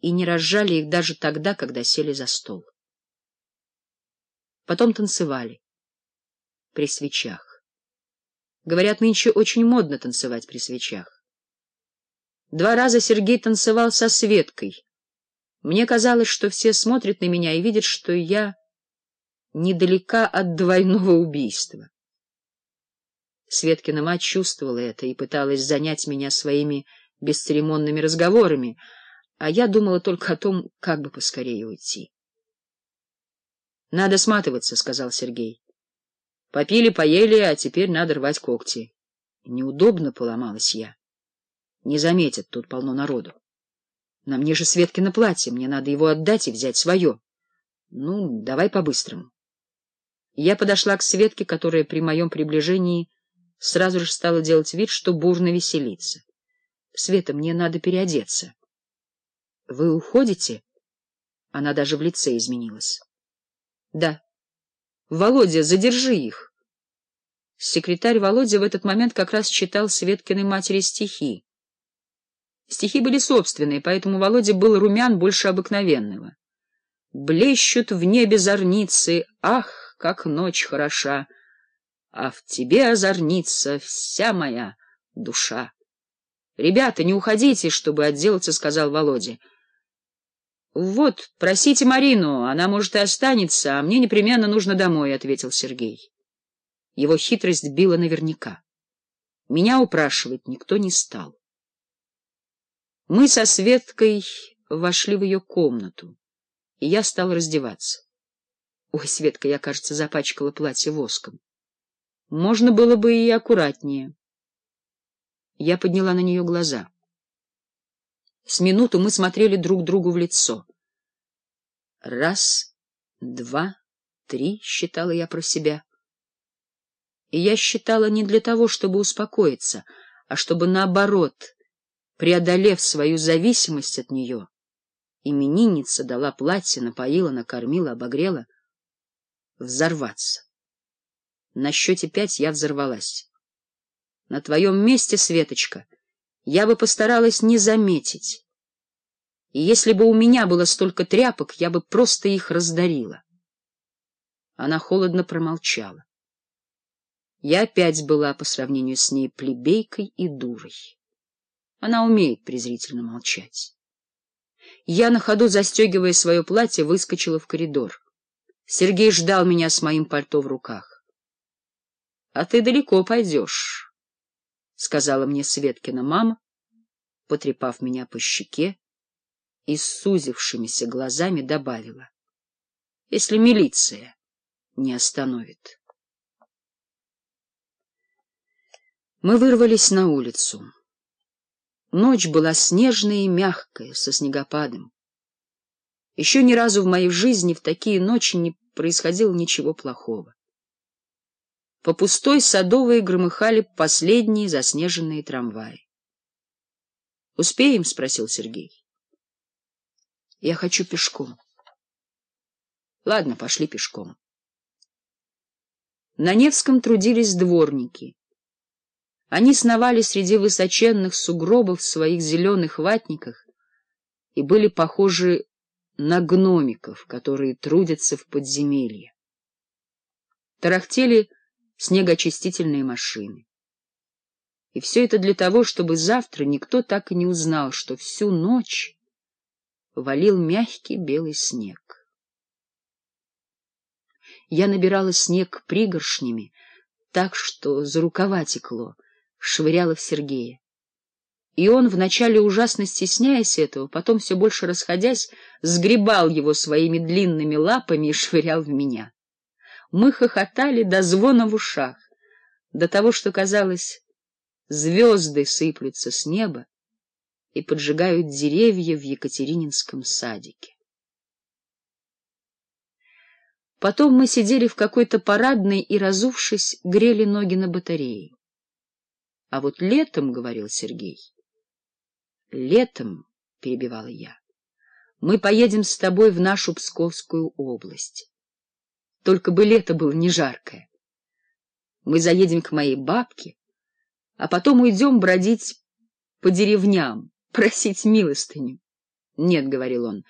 и не разжали их даже тогда, когда сели за стол. Потом танцевали. При свечах. Говорят, нынче очень модно танцевать при свечах. Два раза Сергей танцевал со Светкой. Мне казалось, что все смотрят на меня и видят, что я недалека от двойного убийства. Светкина мать чувствовала это и пыталась занять меня своими бесцеремонными разговорами — а я думала только о том, как бы поскорее уйти. — Надо сматываться, — сказал Сергей. — Попили, поели, а теперь надо рвать когти. Неудобно поломалась я. Не заметят, тут полно народу. На мне же Светкино платье, мне надо его отдать и взять свое. Ну, давай по-быстрому. Я подошла к Светке, которая при моем приближении сразу же стала делать вид, что бурно веселится. — Света, мне надо переодеться. — Вы уходите? Она даже в лице изменилась. — Да. — Володя, задержи их! Секретарь Володя в этот момент как раз читал Светкиной матери стихи. Стихи были собственные, поэтому Володя был румян больше обыкновенного. Блещут в небе зорницы, ах, как ночь хороша, А в тебе озорница вся моя душа. — Ребята, не уходите, чтобы отделаться, — сказал Володя. — Вот, просите Марину, она, может, и останется, а мне непременно нужно домой, — ответил Сергей. Его хитрость била наверняка. Меня упрашивать никто не стал. Мы со Светкой вошли в ее комнату, и я стал раздеваться. Ой, Светка, я, кажется, запачкала платье воском. Можно было бы и аккуратнее. Я подняла на нее глаза. С минуту мы смотрели друг другу в лицо. Раз, два, три, считала я про себя. И я считала не для того, чтобы успокоиться, а чтобы, наоборот, преодолев свою зависимость от нее, именинница дала платье, напоила, накормила, обогрела, взорваться. На счете пять я взорвалась. На твоем месте, Светочка, я бы постаралась не заметить, и если бы у меня было столько тряпок, я бы просто их раздарила. Она холодно промолчала. Я опять была по сравнению с ней плебейкой и дурой. Она умеет презрительно молчать. Я на ходу, застегивая свое платье, выскочила в коридор. Сергей ждал меня с моим пальто в руках. — А ты далеко пойдешь, — сказала мне Светкина мама, потрепав меня по щеке и с сузившимися глазами добавила. — Если милиция не остановит. Мы вырвались на улицу. Ночь была снежная и мягкая, со снегопадом. Еще ни разу в моей жизни в такие ночи не происходило ничего плохого. По пустой садовой громыхали последние заснеженные трамваи. — Успеем? — спросил Сергей. Я хочу пешком. Ладно, пошли пешком. На Невском трудились дворники. Они сновали среди высоченных сугробов в своих зеленых ватниках и были похожи на гномиков, которые трудятся в подземелье. Тарахтели снегоочистительные машины. И все это для того, чтобы завтра никто так и не узнал, что всю ночь валил мягкий белый снег. Я набирала снег пригоршнями, так что за рукава текло, швыряла в Сергея. И он, вначале ужасно стесняясь этого, потом все больше расходясь, сгребал его своими длинными лапами и швырял в меня. Мы хохотали до звона в ушах, до того, что казалось, звезды сыплются с неба, и поджигают деревья в Екатерининском садике. Потом мы сидели в какой-то парадной и, разувшись, грели ноги на батарее. — А вот летом, — говорил Сергей. — Летом, — перебивала я, — мы поедем с тобой в нашу Псковскую область. Только бы лето было не жаркое. Мы заедем к моей бабке, а потом уйдем бродить по деревням. просить милостыню. «Нет», — говорил он,